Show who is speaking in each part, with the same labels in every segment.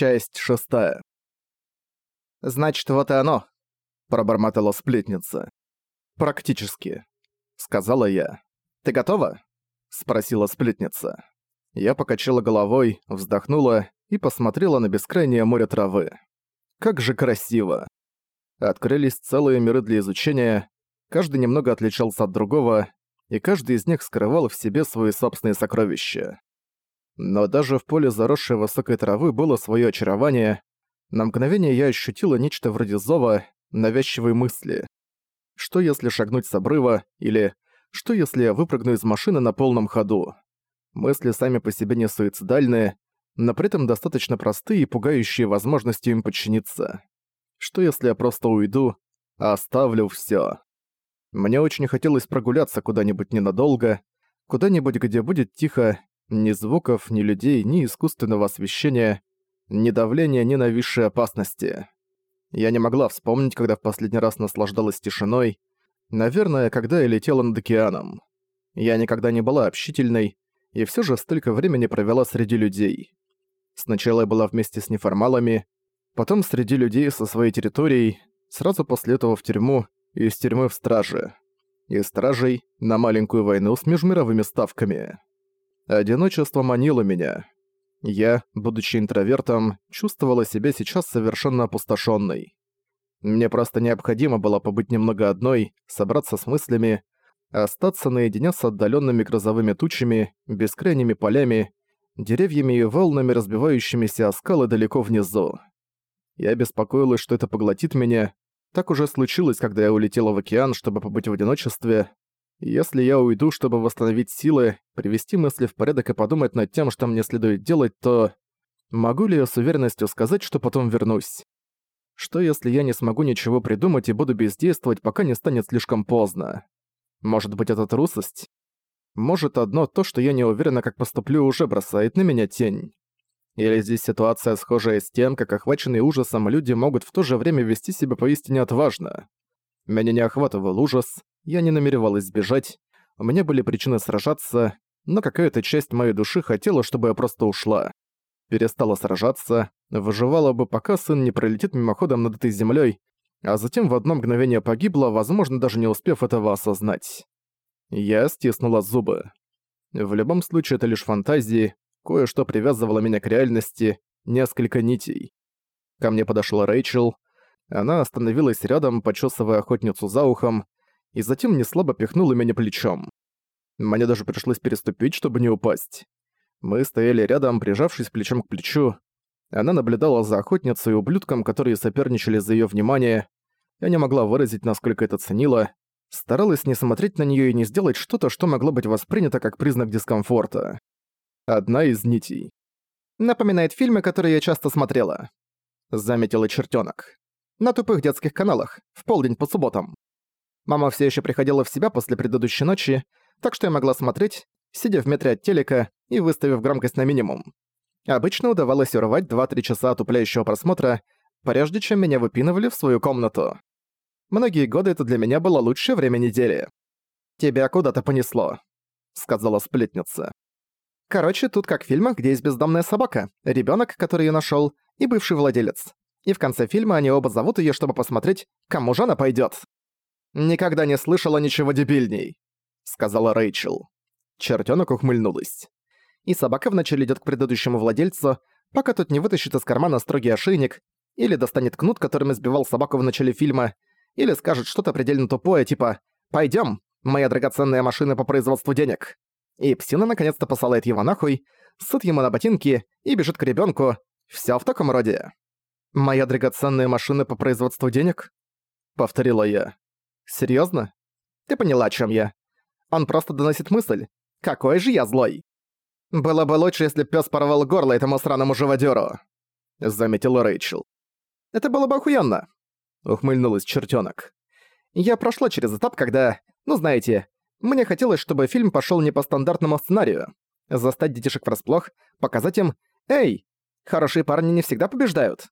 Speaker 1: Часть шестая. «Значит, вот и оно», — пробормотала сплетница. «Практически», — сказала я. «Ты готова?» — спросила сплетница. Я покачала головой, вздохнула и посмотрела на бескрайнее море травы. Как же красиво! Открылись целые миры для изучения, каждый немного отличался от другого, и каждый из них скрывал в себе свои собственные сокровища. Но даже в поле заросшей высокой травы было свое очарование. На мгновение я ощутила нечто вроде зова, навязчивой мысли. Что если шагнуть с обрыва, или что если я выпрыгну из машины на полном ходу? Мысли сами по себе не суицидальные, но при этом достаточно простые и пугающие возможностью им подчиниться. Что если я просто уйду, оставлю всё? Мне очень хотелось прогуляться куда-нибудь ненадолго, куда-нибудь, где будет тихо ни звуков, ни людей, ни искусственного освещения, ни давления, ни нависшей опасности. Я не могла вспомнить, когда в последний раз наслаждалась тишиной. Наверное, когда я летела над океаном. Я никогда не была общительной, и все же столько времени провела среди людей. Сначала я была вместе с неформалами, потом среди людей со своей территорией, сразу после этого в тюрьму и из тюрьмы в страже. И стражей на маленькую войну с межмировыми ставками. Одиночество манило меня. Я, будучи интровертом, чувствовала себя сейчас совершенно опустошенной. Мне просто необходимо было побыть немного одной, собраться с мыслями, остаться наедине с отдаленными грозовыми тучами, бескрайними полями, деревьями и волнами, разбивающимися о скалы далеко внизу. Я беспокоилась, что это поглотит меня. Так уже случилось, когда я улетела в океан, чтобы побыть в одиночестве, если я уйду, чтобы восстановить силы, привести мысли в порядок и подумать над тем, что мне следует делать, то... Могу ли я с уверенностью сказать, что потом вернусь? Что если я не смогу ничего придумать и буду бездействовать, пока не станет слишком поздно? Может быть, это трусость? Может, одно то, что я не уверена, как поступлю, уже бросает на меня тень? Или здесь ситуация схожая с тем, как охваченные ужасом люди могут в то же время вести себя поистине отважно? Меня не охватывал ужас, я не намеревалась сбежать, у меня были причины сражаться, но какая-то часть моей души хотела, чтобы я просто ушла. Перестала сражаться, выживала бы, пока сын не пролетит мимоходом над этой землей, а затем в одно мгновение погибла, возможно, даже не успев этого осознать. Я стиснула зубы. В любом случае, это лишь фантазии, кое-что привязывало меня к реальности, несколько нитей. Ко мне подошла Рэйчел. Она остановилась рядом, почесывая охотницу за ухом, и затем неслабо пихнула меня плечом. Мне даже пришлось переступить, чтобы не упасть. Мы стояли рядом, прижавшись плечом к плечу. Она наблюдала за охотницей и ублюдком, которые соперничали за её внимание. Я не могла выразить, насколько это ценила. Старалась не смотреть на неё и не сделать что-то, что могло быть воспринято как признак дискомфорта. Одна из нитей. «Напоминает фильмы, которые я часто смотрела», — заметила чертёнок. «На тупых детских каналах, в полдень по субботам. Мама все еще приходила в себя после предыдущей ночи, так что я могла смотреть, сидя в метре от телека и выставив громкость на минимум. Обычно удавалось урвать 2-3 часа отупляющего просмотра, прежде чем меня выпинывали в свою комнату. Многие годы это для меня было лучшее время недели. «Тебя куда-то понесло», — сказала сплетница. Короче, тут как в фильмах, где есть бездомная собака, ребенок, который ее нашел, и бывший владелец. И в конце фильма они оба зовут ее, чтобы посмотреть, кому же она пойдет. «Никогда не слышала ничего дебильней», — сказала Рэйчел. Чертёнок ухмыльнулась. И собака вначале идёт к предыдущему владельцу, пока тот не вытащит из кармана строгий ошейник, или достанет кнут, которым избивал собаку в начале фильма, или скажет что-то предельно тупое, типа «Пойдём, моя драгоценная машина по производству денег». И псина наконец-то посылает его нахуй, сыт ему на ботинки и бежит к ребёнку. Всё в таком роде. «Моя драгоценная машина по производству денег?» — повторила я. Серьезно? Ты поняла, о чем я. Он просто доносит мысль. Какой же я злой. Было бы лучше, если пес порвал горло этому сраному живодеру, заметила Рэйчел. Это было бы охуенно, ухмыльнулась чертенок. Я прошла через этап, когда, ну знаете, мне хотелось, чтобы фильм пошел не по стандартному сценарию. Застать детишек врасплох, показать им «Эй, хорошие парни не всегда побеждают».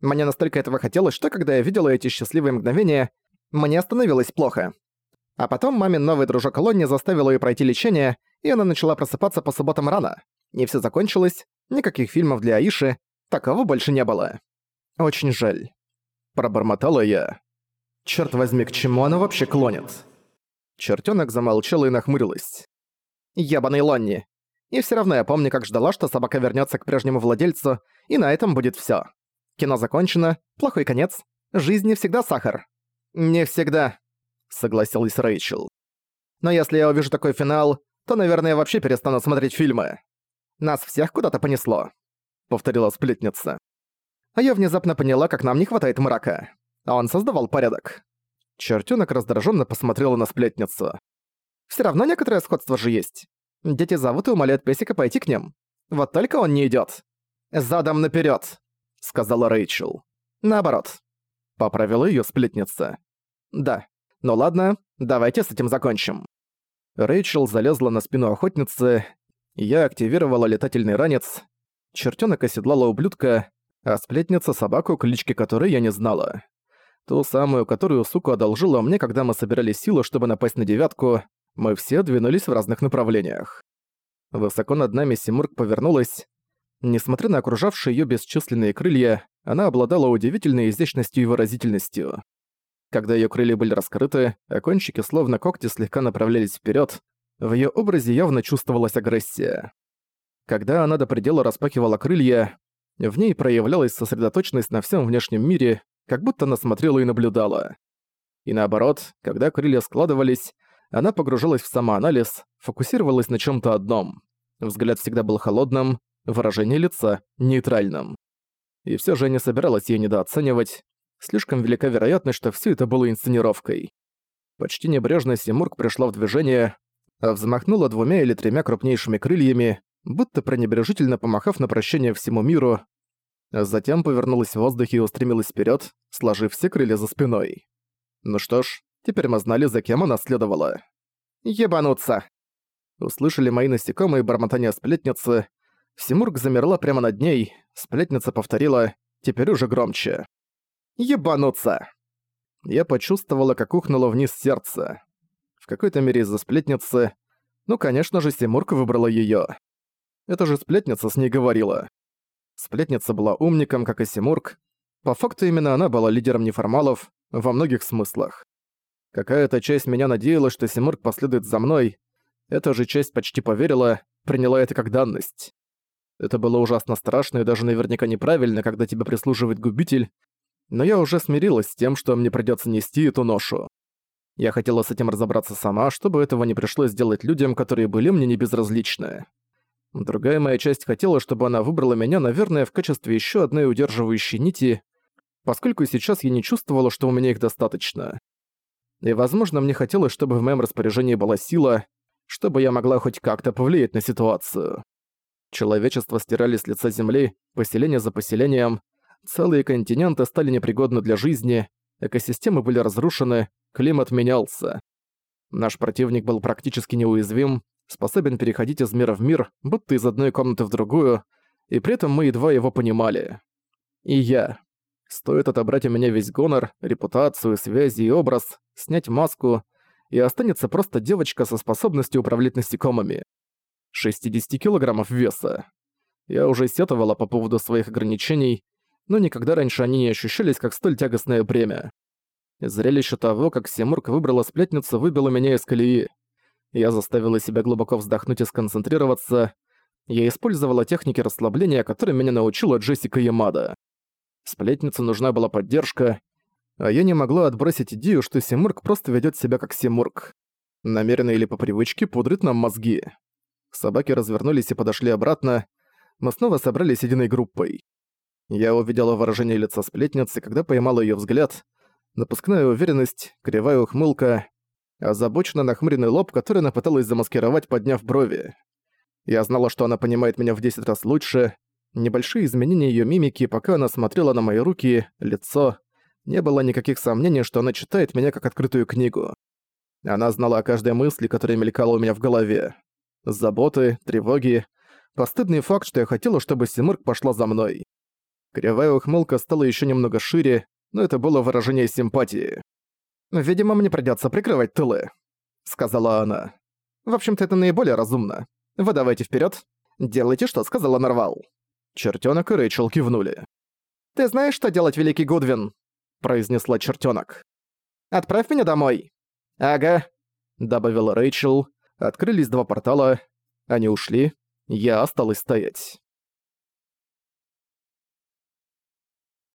Speaker 1: Мне настолько этого хотелось, что когда я видела эти счастливые мгновения, мне становилось плохо. А потом мамин новый дружок Лонни заставил ее пройти лечение, и она начала просыпаться по субботам рано. И все закончилось, никаких фильмов для Аиши, Такого больше не было. Очень жаль. Пробормотала я. Черт возьми, к чему она вообще клонит? Чертёнок замолчала и нахмурилась. Ебаный Лонни. И всё равно я помню, как ждала, что собака вернётся к прежнему владельцу, и на этом будет всё. Кино закончено, плохой конец. Жизнь не всегда сахар. Не всегда, согласилась Рэйчел. Но если я увижу такой финал, то, наверное, вообще перестану смотреть фильмы. Нас всех куда-то понесло, повторила сплетница. А я внезапно поняла, как нам не хватает мрака. А он создавал порядок. Чертёнок раздражённо посмотрела на сплетницу. Всё равно некоторое сходство же есть. Дети зовут и умоляют Песика пойти к ним. Вот только он не идёт. «Задом наперёд», — сказала Рэйчел. «Наоборот». Поправила её сплетница. «Да. Ну ладно, давайте с этим закончим». Рэйчел залезла на спину охотницы, я активировала летательный ранец, чертёнок оседлала ублюдка, а сплетница собаку, клички которой я не знала. Ту самую, которую сука одолжила мне, когда мы собирали силы, чтобы напасть на девятку, мы все двинулись в разных направлениях. Высоко над нами Симург повернулась. Несмотря на окружавшие её бесчисленные крылья, она обладала удивительной изящностью и выразительностью. Когда её крылья были раскрыты, а кончики словно когти слегка направлялись вперёд, в её образе явно чувствовалась агрессия. Когда она до предела распахивала крылья, в ней проявлялась сосредоточенность на всем внешнем мире, как будто она смотрела и наблюдала. И наоборот, когда крылья складывались, она погружалась в самоанализ, фокусировалась на чем то одном. Взгляд всегда был холодным, выражение лица — нейтральным. И все же не собиралась ее недооценивать. Слишком велика вероятность, что все это было инсценировкой. Почти небрежно Симург пришла в движение, а взмахнула двумя или тремя крупнейшими крыльями, будто пренебрежительно помахав на прощение всему миру, затем повернулась в воздухе и устремилась вперед, сложив все крылья за спиной. Ну что ж, теперь мы знали, за кем она следовала. «Ебануться!» Услышали мои насекомые бормотания сплетницы. Симург замерла прямо над ней, сплетница повторила, теперь уже громче. «Ебануться!» Я почувствовала, как ухнуло вниз сердце. В какой-то мере из-за сплетницы. Ну, конечно же, Симург выбрала её. Это же сплетница с ней говорила. Сплетница была умником, как и Симург. По факту именно она была лидером неформалов во многих смыслах. Какая-то часть меня надеялась, что Симург последует за мной. Эта же часть почти поверила, приняла это как данность. Это было ужасно страшно и даже наверняка неправильно, когда тебя прислуживает губитель, но я уже смирилась с тем, что мне придётся нести эту ношу. Я хотела с этим разобраться сама, чтобы этого не пришлось делать людям, которые были мне не безразличны. Другая моя часть хотела, чтобы она выбрала меня, наверное, в качестве еще одной удерживающей нити, поскольку сейчас я не чувствовала, что у меня их достаточно. И, возможно, мне хотелось, чтобы в моем распоряжении была сила, чтобы я могла хоть как-то повлиять на ситуацию. Человечество стирали с лица земли, поселение за поселением, целые континенты стали непригодны для жизни, экосистемы были разрушены, климат менялся. Наш противник был практически неуязвим, способен переходить из мира в мир, будто из одной комнаты в другую, и при этом мы едва его понимали. И я. Стоит отобрать у меня весь гонор, репутацию, связи и образ, снять маску, и останется просто девочка со способностью управлять насекомыми. 60 килограммов веса. Я уже сетовала по поводу своих ограничений, но никогда раньше они не ощущались как столь тягостное бремя. Зрелище того, как Симург выбрала сплетницу, выбило меня из колеи. Я заставила себя глубоко вздохнуть и сконцентрироваться. Я использовала техники расслабления, которые меня научила Джессика Ямада. Сплетнице нужна была поддержка, а я не могла отбросить идею, что Симург просто ведёт себя как Симург. Намеренно или по привычке пудрит нам мозги. Собаки развернулись и подошли обратно. Мы снова собрались единой группой. Я увидела выражение лица сплетницы, когда поймала её взгляд. Напускная уверенность, кривая ухмылка, озабоченно нахмуренный лоб, который она пыталась замаскировать, подняв брови. Я знала, что она понимает меня в 10 раз лучше. Небольшие изменения её мимики, пока она смотрела на мои руки, лицо. Не было никаких сомнений, что она читает меня как открытую книгу. Она знала о каждой мысли, которая мелькала у меня в голове. Заботы, тревоги. Постыдный факт, что я хотела, чтобы Симург пошла за мной. Кривая ухмылка стала ещё немного шире, но это было выражение симпатии. «Видимо, мне придётся прикрывать тылы», — сказала она. «В общем-то, это наиболее разумно. Вы давайте вперёд. Делайте, что сказала Нарвал». Чертёнок и Рэйчел кивнули. «Ты знаешь, что делать, Великий Гудвин?» – произнесла чертёнок. «Отправь меня домой». «Ага», – добавила Рэйчел. Открылись два портала. Они ушли. Я осталась стоять.